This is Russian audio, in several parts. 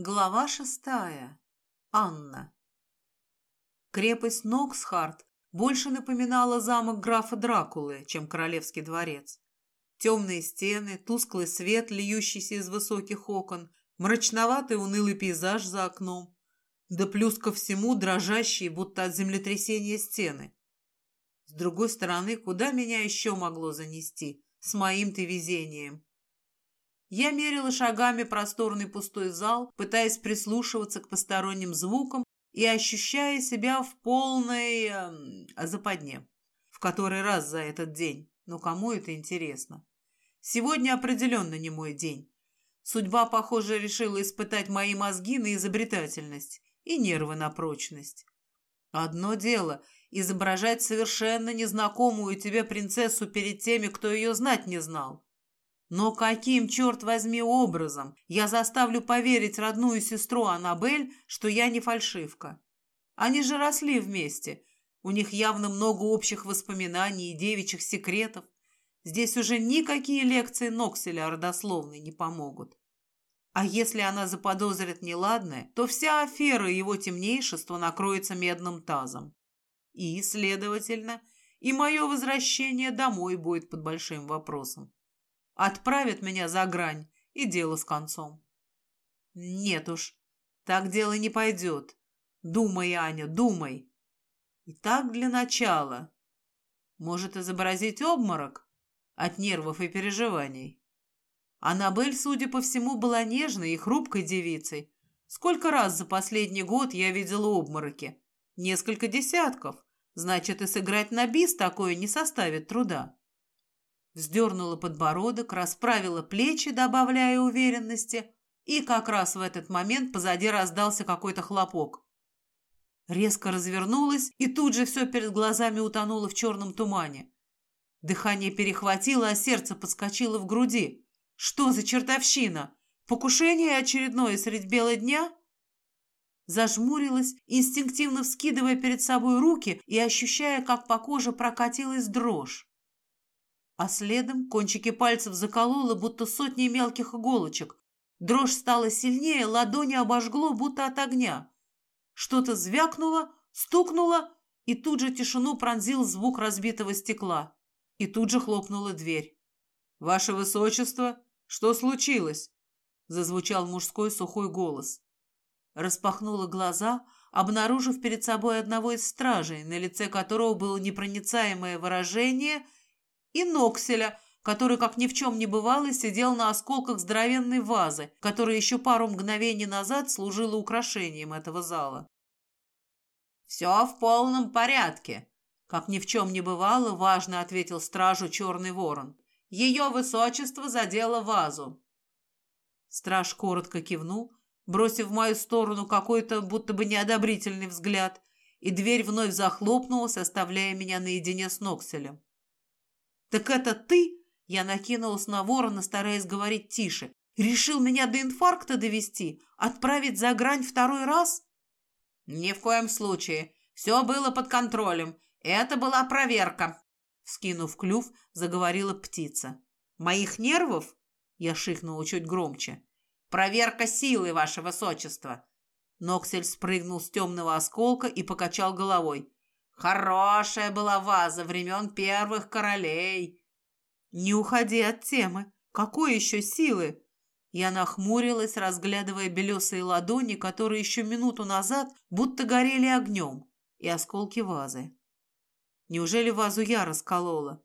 Глава шестая. Анна. Крепость Ноксхарт больше напоминала замок графа Дракулы, чем королевский дворец. Темные стены, тусклый свет, льющийся из высоких окон, мрачноватый унылый пейзаж за окном, да плюс ко всему дрожащие, будто от землетрясения стены. С другой стороны, куда меня еще могло занести, с моим-то везением? Я мерила шагами просторный пустой зал, пытаясь прислушиваться к посторонним звукам и ощущая себя в полной э, западне. В который раз за этот день. Но кому это интересно? Сегодня определенно не мой день. Судьба, похоже, решила испытать мои мозги на изобретательность и нервы на прочность. Одно дело — изображать совершенно незнакомую тебе принцессу перед теми, кто ее знать не знал. Но каким, черт возьми, образом я заставлю поверить родную сестру Аннабель, что я не фальшивка? Они же росли вместе. У них явно много общих воспоминаний и девичьих секретов. Здесь уже никакие лекции Нокселя родословной не помогут. А если она заподозрит неладное, то вся афера его темнейшества накроется медным тазом. И, следовательно, и мое возвращение домой будет под большим вопросом. Отправят меня за грань, и дело с концом. Нет уж, так дело не пойдет. Думай, Аня, думай. Итак, для начала. Может изобразить обморок от нервов и переживаний. Аннабель, судя по всему, была нежной и хрупкой девицей. Сколько раз за последний год я видела обмороки? Несколько десятков. Значит, и сыграть на бис такое не составит труда. Вздернула подбородок, расправила плечи, добавляя уверенности, и как раз в этот момент позади раздался какой-то хлопок. Резко развернулась, и тут же все перед глазами утонуло в черном тумане. Дыхание перехватило, а сердце подскочило в груди. Что за чертовщина? Покушение очередное средь бела дня? Зажмурилась, инстинктивно вскидывая перед собой руки и ощущая, как по коже прокатилась дрожь а следом кончики пальцев закололо, будто сотни мелких иголочек. Дрожь стала сильнее, ладони обожгло, будто от огня. Что-то звякнуло, стукнуло, и тут же тишину пронзил звук разбитого стекла. И тут же хлопнула дверь. «Ваше Высочество, что случилось?» Зазвучал мужской сухой голос. Распахнула глаза, обнаружив перед собой одного из стражей, на лице которого было непроницаемое выражение – и Нокселя, который, как ни в чем не бывало, сидел на осколках здоровенной вазы, которая еще пару мгновений назад служила украшением этого зала. «Все в полном порядке», — как ни в чем не бывало, важно ответил стражу черный ворон. «Ее высочество задело вазу». Страж коротко кивнул, бросив в мою сторону какой-то будто бы неодобрительный взгляд, и дверь вновь захлопнулась, оставляя меня наедине с Нокселем. «Так это ты?» Я накинулась на ворона, стараясь говорить тише. «Решил меня до инфаркта довести? Отправить за грань второй раз?» «Ни в коем случае. Все было под контролем. Это была проверка». Скинув клюв, заговорила птица. «Моих нервов?» Я шикнула чуть громче. «Проверка силы, ваше высочество!» Ноксель спрыгнул с темного осколка и покачал головой. Хорошая была ваза времен первых королей. Не уходи от темы. Какой еще силы? Я нахмурилась, разглядывая белесые ладони, которые еще минуту назад будто горели огнем, и осколки вазы. Неужели вазу я расколола?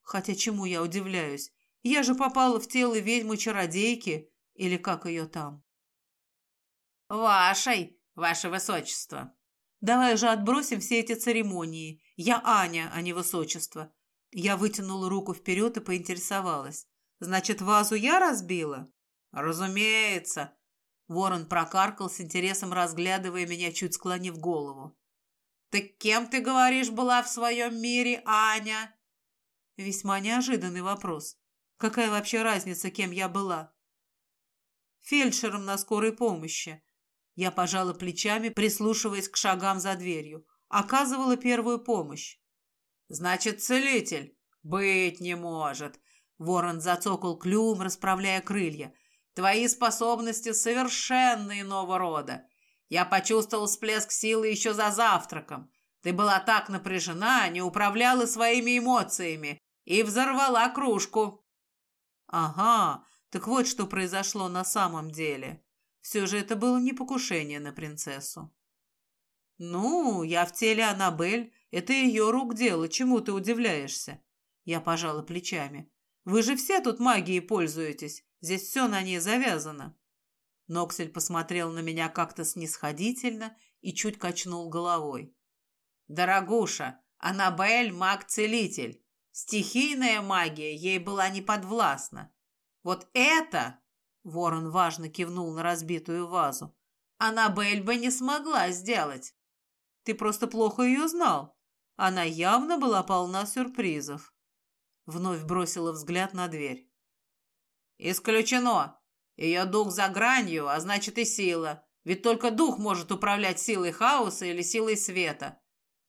Хотя чему я удивляюсь? Я же попала в тело ведьмы-чародейки, или как ее там? «Вашей, ваше высочество!» Давай же отбросим все эти церемонии. Я Аня, а не высочество. Я вытянула руку вперед и поинтересовалась. Значит, вазу я разбила? Разумеется. Ворон прокаркал с интересом, разглядывая меня, чуть склонив голову. «Так кем, ты говоришь, была в своем мире, Аня?» Весьма неожиданный вопрос. Какая вообще разница, кем я была? Фельдшером на скорой помощи. Я пожала плечами, прислушиваясь к шагам за дверью. Оказывала первую помощь. «Значит, целитель?» «Быть не может!» Ворон зацокал клювом, расправляя крылья. Твои способности совершенно иного рода. Я почувствовал всплеск силы еще за завтраком. Ты была так напряжена, не управляла своими эмоциями и взорвала кружку. Ага, так вот что произошло на самом деле. Все же это было не покушение на принцессу. Ну, я в теле Аннабель. Это ее рук дело. Чему ты удивляешься? Я пожала плечами. Вы же все тут магией пользуетесь. Здесь все на ней завязано. Ноксель посмотрел на меня как-то снисходительно и чуть качнул головой. «Дорогуша, Аннабель — маг-целитель. Стихийная магия ей была не подвластна. Вот это, — ворон важно кивнул на разбитую вазу, — Аннабель бы не смогла сделать. Ты просто плохо ее знал. Она явно была полна сюрпризов. Вновь бросила взгляд на дверь. «Исключено. Ее дух за гранью, а значит и сила. Ведь только дух может управлять силой хаоса или силой света.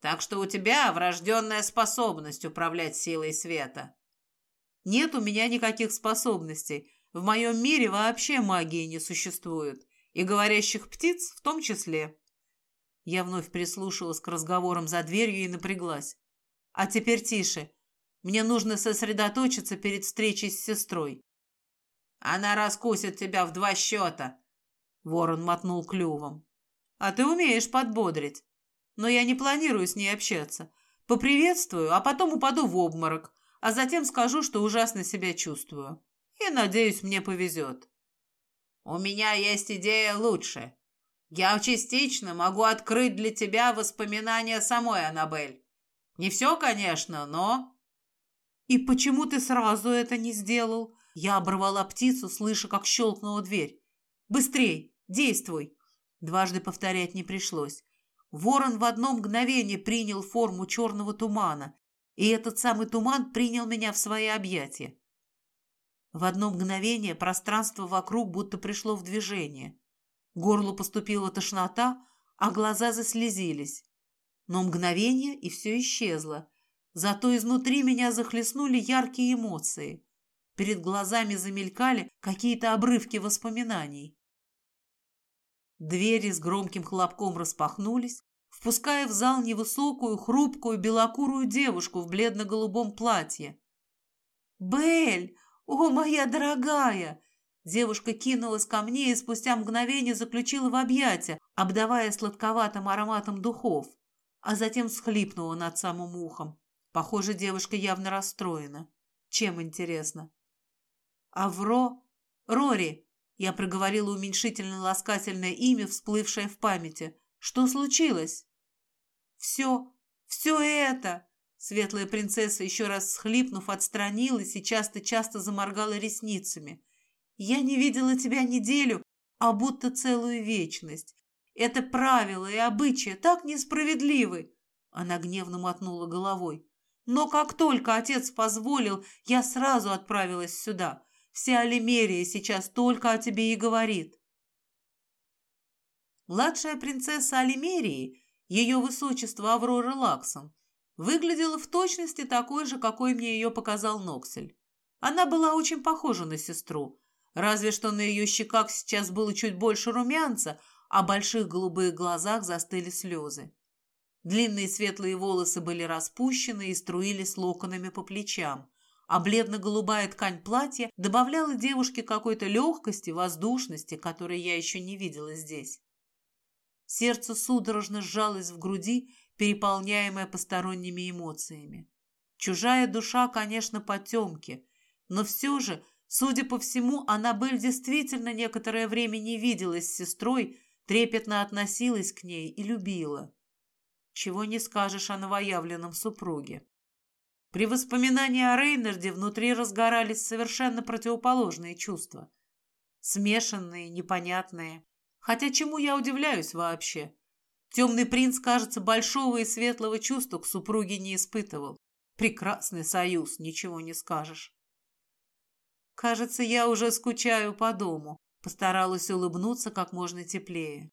Так что у тебя врожденная способность управлять силой света». «Нет у меня никаких способностей. В моем мире вообще магии не существует. И говорящих птиц в том числе». Я вновь прислушалась к разговорам за дверью и напряглась. «А теперь тише. Мне нужно сосредоточиться перед встречей с сестрой. Она раскусит тебя в два счета. Ворон мотнул клювом. А ты умеешь подбодрить. Но я не планирую с ней общаться. Поприветствую, а потом упаду в обморок, а затем скажу, что ужасно себя чувствую. И, надеюсь, мне повезет. У меня есть идея лучше. Я частично могу открыть для тебя воспоминания самой Аннабель. Не все, конечно, но... «И почему ты сразу это не сделал?» Я оборвала птицу, слыша, как щелкнула дверь. «Быстрей! Действуй!» Дважды повторять не пришлось. Ворон в одно мгновение принял форму черного тумана, и этот самый туман принял меня в свои объятия. В одно мгновение пространство вокруг будто пришло в движение. Горлу поступила тошнота, а глаза заслезились. Но мгновение, и все исчезло. Зато изнутри меня захлестнули яркие эмоции. Перед глазами замелькали какие-то обрывки воспоминаний. Двери с громким хлопком распахнулись, впуская в зал невысокую, хрупкую, белокурую девушку в бледно-голубом платье. «Бель! О, моя дорогая!» Девушка кинулась ко мне и спустя мгновение заключила в объятия, обдавая сладковатым ароматом духов, а затем всхлипнула над самым ухом. Похоже, девушка явно расстроена. Чем интересно? Авро? Рори! Я проговорила уменьшительно-ласкательное имя, всплывшее в памяти. Что случилось? Все, все это! Светлая принцесса, еще раз схлипнув, отстранилась и часто-часто заморгала ресницами. «Я не видела тебя неделю, а будто целую вечность. Это правила и обычаи так несправедливы!» Она гневно мотнула головой. Но как только отец позволил, я сразу отправилась сюда. Вся Алимерия сейчас только о тебе и говорит. Младшая принцесса Алимерии, ее высочество Аврора Лаксон, выглядела в точности такой же, какой мне ее показал Ноксель. Она была очень похожа на сестру, разве что на ее щеках сейчас было чуть больше румянца, а в больших голубых глазах застыли слезы. Длинные светлые волосы были распущены и струились локонами по плечам, а бледно-голубая ткань платья добавляла девушке какой-то легкости, воздушности, которой я еще не видела здесь. Сердце судорожно сжалось в груди, переполняемое посторонними эмоциями. Чужая душа, конечно, потемки, но все же, судя по всему, Аннабель действительно некоторое время не виделась с сестрой, трепетно относилась к ней и любила чего не скажешь о новоявленном супруге. При воспоминании о Рейнарде внутри разгорались совершенно противоположные чувства. Смешанные, непонятные. Хотя чему я удивляюсь вообще? Темный принц, кажется, большого и светлого чувства к супруге не испытывал. Прекрасный союз, ничего не скажешь. Кажется, я уже скучаю по дому. Постаралась улыбнуться как можно теплее.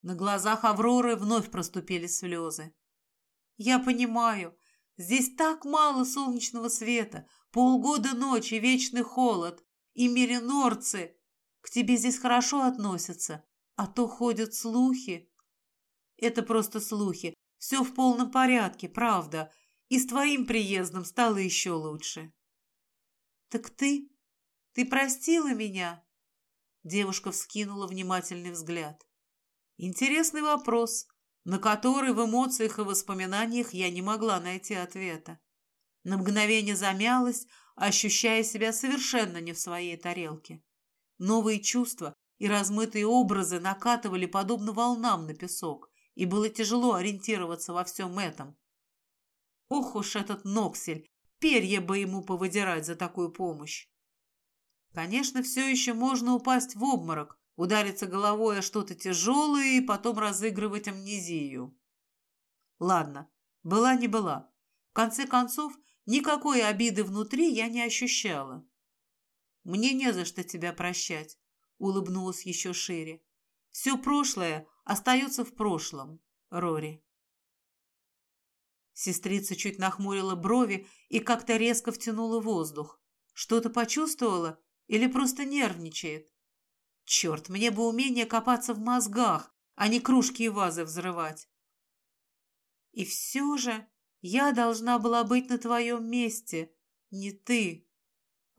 На глазах Авроры вновь проступили слезы. «Я понимаю, здесь так мало солнечного света, полгода ночи, вечный холод. И меринорцы к тебе здесь хорошо относятся, а то ходят слухи. Это просто слухи. Все в полном порядке, правда. И с твоим приездом стало еще лучше. Так ты? Ты простила меня? Девушка вскинула внимательный взгляд. Интересный вопрос, на который в эмоциях и воспоминаниях я не могла найти ответа. На мгновение замялась, ощущая себя совершенно не в своей тарелке. Новые чувства и размытые образы накатывали подобно волнам на песок, и было тяжело ориентироваться во всем этом. Ох уж этот Ноксель, перья бы ему повыдирать за такую помощь. Конечно, все еще можно упасть в обморок, удариться головой о что-то тяжелое и потом разыгрывать амнезию. Ладно, была не была. В конце концов, никакой обиды внутри я не ощущала. Мне не за что тебя прощать, улыбнулась еще шире. Все прошлое остается в прошлом, Рори. Сестрица чуть нахмурила брови и как-то резко втянула воздух. Что-то почувствовала или просто нервничает? Черт, мне бы умение копаться в мозгах, а не кружки и вазы взрывать. И все же я должна была быть на твоем месте, не ты.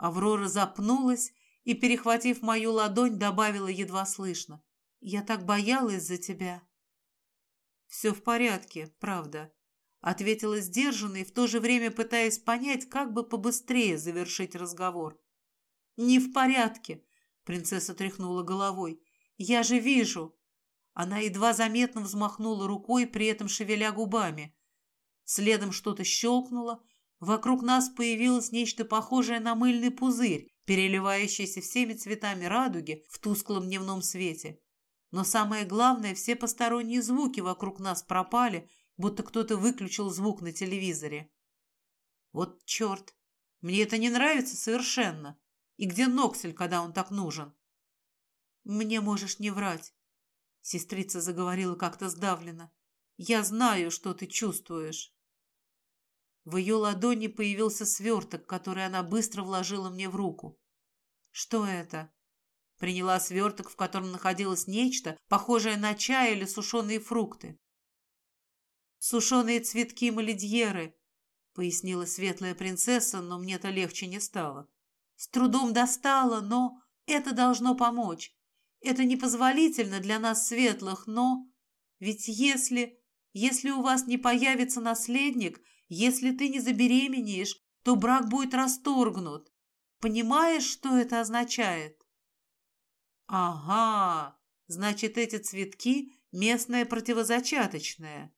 Аврора запнулась и, перехватив мою ладонь, добавила едва слышно. Я так боялась за тебя. Все в порядке, правда, ответила сдержанно и в то же время пытаясь понять, как бы побыстрее завершить разговор. «Не в порядке», — принцесса тряхнула головой. «Я же вижу». Она едва заметно взмахнула рукой, при этом шевеля губами. Следом что-то щелкнуло. Вокруг нас появилось нечто похожее на мыльный пузырь, переливающийся всеми цветами радуги в тусклом дневном свете. Но самое главное, все посторонние звуки вокруг нас пропали, будто кто-то выключил звук на телевизоре. Вот черт, мне это не нравится совершенно. И где Ноксель, когда он так нужен? Мне можешь не врать. Сестрица заговорила как-то сдавленно. Я знаю, что ты чувствуешь. В ее ладони появился сверток, который она быстро вложила мне в руку. Что это? Приняла сверток, в котором находилось нечто, похожее на чай или сушеные фрукты. «Сушеные цветки маледьеры», — пояснила светлая принцесса, но мне-то легче не стало. С трудом достала, но это должно помочь. Это непозволительно для нас светлых, но... Ведь если... Если у вас не появится наследник, если ты не забеременеешь, то брак будет расторгнут. Понимаешь, что это означает? Ага, значит, эти цветки – местное противозачаточное.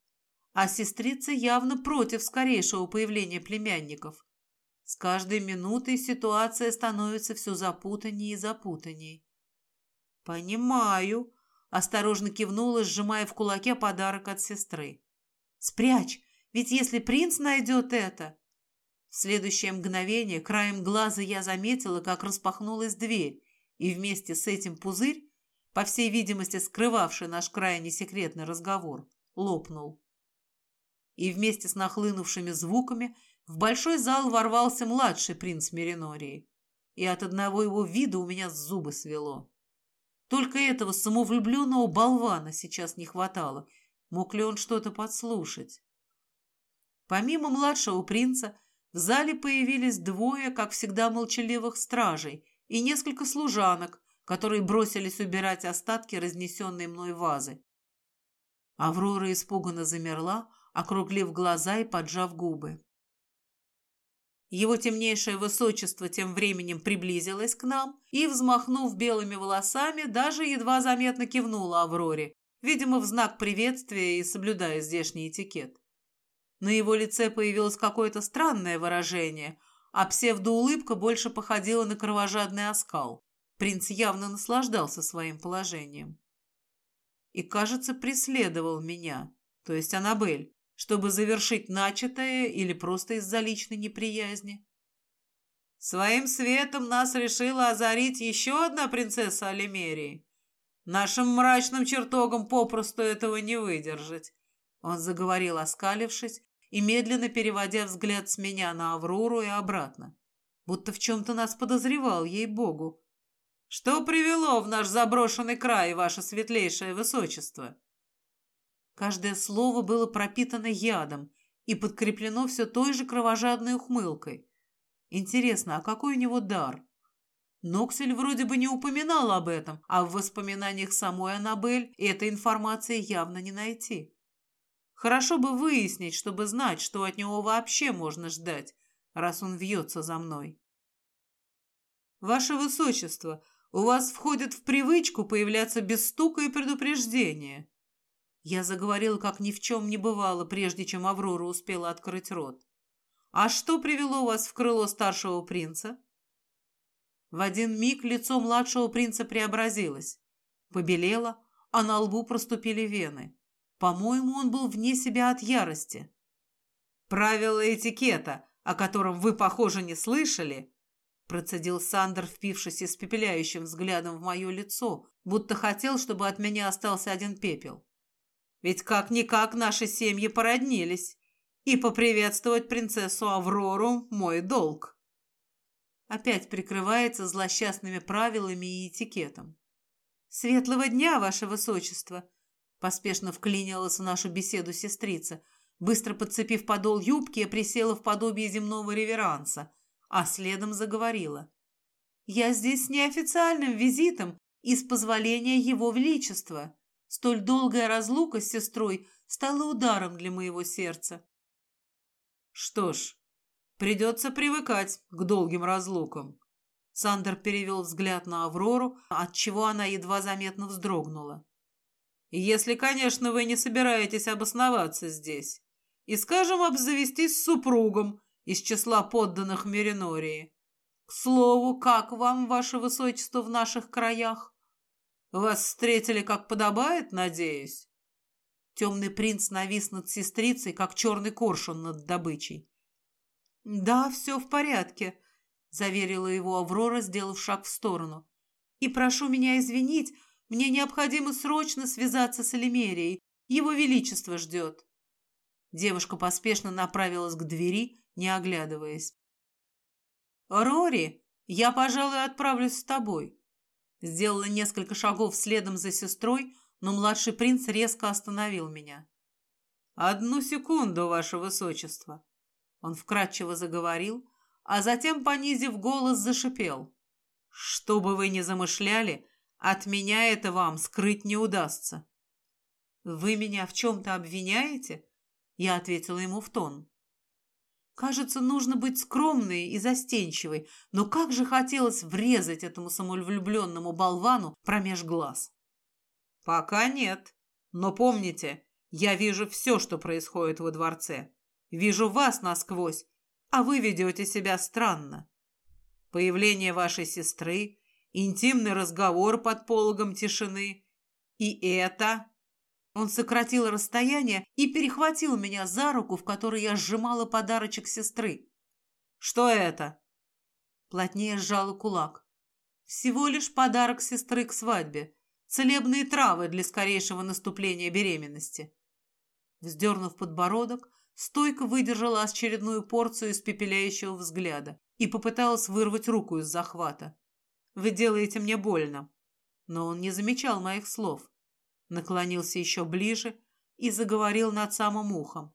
А сестрица явно против скорейшего появления племянников. С каждой минутой ситуация становится все запутаннее и запутанней. «Понимаю», — осторожно кивнула, сжимая в кулаке подарок от сестры. «Спрячь, ведь если принц найдет это...» В следующее мгновение краем глаза я заметила, как распахнулась дверь, и вместе с этим пузырь, по всей видимости скрывавший наш крайне секретный разговор, лопнул. И вместе с нахлынувшими звуками в большой зал ворвался младший принц Меринории, и от одного его вида у меня зубы свело. Только этого самовлюбленного болвана сейчас не хватало. Мог ли он что-то подслушать? Помимо младшего принца, в зале появились двое, как всегда, молчаливых стражей и несколько служанок, которые бросились убирать остатки разнесенной мной вазы. Аврора испуганно замерла, округлив глаза и поджав губы. Его темнейшее высочество тем временем приблизилось к нам и, взмахнув белыми волосами, даже едва заметно кивнула Авроре, видимо, в знак приветствия и соблюдая здешний этикет. На его лице появилось какое-то странное выражение, а псевдоулыбка больше походила на кровожадный оскал. Принц явно наслаждался своим положением. И, кажется, преследовал меня, то есть Аннабель, чтобы завершить начатое или просто из-за личной неприязни. Своим светом нас решила озарить еще одна принцесса Алимерии. Нашим мрачным чертогам попросту этого не выдержать. Он заговорил, оскалившись и медленно переводя взгляд с меня на Аврору и обратно. будто в чем-то нас подозревал, ей-богу. Что привело в наш заброшенный край, ваше светлейшее высочество? Каждое слово было пропитано ядом и подкреплено все той же кровожадной ухмылкой. Интересно, а какой у него дар? Ноксель вроде бы не упоминал об этом, а в воспоминаниях самой Аннабель этой информации явно не найти. Хорошо бы выяснить, чтобы знать, что от него вообще можно ждать, раз он вьется за мной. Ваше Высочество, у вас входит в привычку появляться без стука и предупреждения. Я заговорил, как ни в чем не бывало, прежде чем Аврора успела открыть рот. «А что привело вас в крыло старшего принца?» В один миг лицо младшего принца преобразилось. Побелело, а на лбу проступили вены. По-моему, он был вне себя от ярости. «Правила этикета, о котором вы, похоже, не слышали», процедил Сандер, впившись испепеляющим взглядом в мое лицо, будто хотел, чтобы от меня остался один пепел. Ведь как-никак наши семьи породнились, и поприветствовать принцессу Аврору – мой долг. Опять прикрывается злосчастными правилами и этикетом. «Светлого дня, ваше высочество!» Поспешно вклинилась в нашу беседу сестрица. Быстро подцепив подол юбки, я присела в подобие земного реверанса, а следом заговорила. «Я здесь с неофициальным визитом и с позволения его величества. Столь долгая разлука с сестрой стала ударом для моего сердца. Что ж, придется привыкать к долгим разлукам. Сандер перевел взгляд на Аврору, отчего она едва заметно вздрогнула. «Если, конечно, вы не собираетесь обосноваться здесь и, скажем, обзавестись супругом из числа подданных Меринории. К слову, как вам, ваше высочество, в наших краях?» Вас встретили, как подобает, надеюсь?» Темный принц навис над сестрицей, как черный коршун над добычей. «Да, все в порядке», — заверила его Аврора, сделав шаг в сторону. «И прошу меня извинить, мне необходимо срочно связаться с Элемерией. Его Величество ждет». Девушка поспешно направилась к двери, не оглядываясь. «Рори, я, пожалуй, отправлюсь с тобой», Сделала несколько шагов следом за сестрой, но младший принц резко остановил меня. «Одну секунду, ваше высочество!» Он вкратчиво заговорил, а затем, понизив голос, зашипел. «Что бы вы ни замышляли, от меня это вам скрыть не удастся». «Вы меня в чем-то обвиняете?» Я ответила ему в тон. Кажется, нужно быть скромной и застенчивой, но как же хотелось врезать этому самовлюбленному болвану промеж глаз. Пока нет. Но помните, я вижу все, что происходит во дворце. Вижу вас насквозь, а вы ведете себя странно. Появление вашей сестры, интимный разговор под пологом тишины. И это он сократил расстояние и перехватил меня за руку, в которой я сжимала подарочек сестры. «Что это?» Плотнее сжала кулак. «Всего лишь подарок сестры к свадьбе. Целебные травы для скорейшего наступления беременности». Вздернув подбородок, стойко выдержала очередную порцию испепеляющего взгляда и попыталась вырвать руку из захвата. «Вы делаете мне больно». Но он не замечал моих слов наклонился еще ближе и заговорил над самым ухом.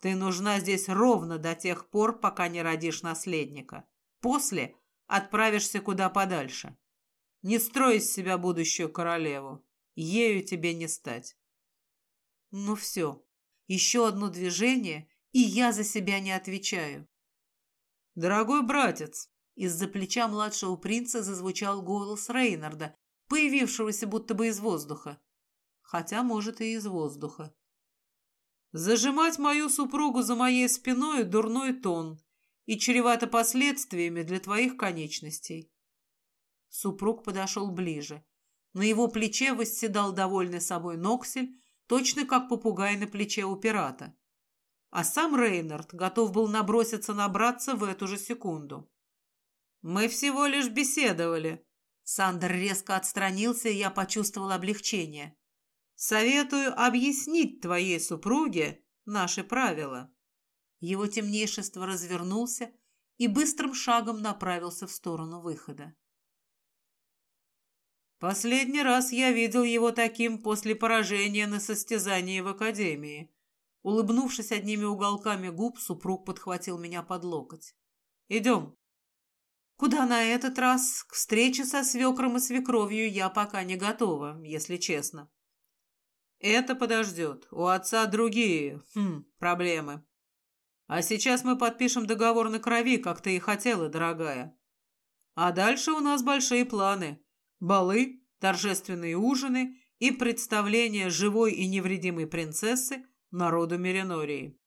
«Ты нужна здесь ровно до тех пор, пока не родишь наследника. После отправишься куда подальше. Не строй из себя будущую королеву. Ею тебе не стать». «Ну все, еще одно движение, и я за себя не отвечаю». «Дорогой братец!» Из-за плеча младшего принца зазвучал голос Рейнарда, появившегося будто бы из воздуха хотя, может, и из воздуха. Зажимать мою супругу за моей спиной – дурной тон и чревато последствиями для твоих конечностей. Супруг подошел ближе. На его плече восседал довольный собой Ноксель, точно как попугай на плече у пирата. А сам Рейнард готов был наброситься на братца в эту же секунду. «Мы всего лишь беседовали». Сандер резко отстранился, и я почувствовал облегчение. Советую объяснить твоей супруге наши правила». Его темнейшество развернулся и быстрым шагом направился в сторону выхода. Последний раз я видел его таким после поражения на состязании в академии. Улыбнувшись одними уголками губ, супруг подхватил меня под локоть. «Идем». Куда на этот раз? К встрече со свекром и свекровью я пока не готова, если честно. Это подождет. У отца другие, хм, проблемы. А сейчас мы подпишем договор на крови, как ты и хотела, дорогая. А дальше у нас большие планы балы, торжественные ужины и представление живой и невредимой принцессы народу Меринории.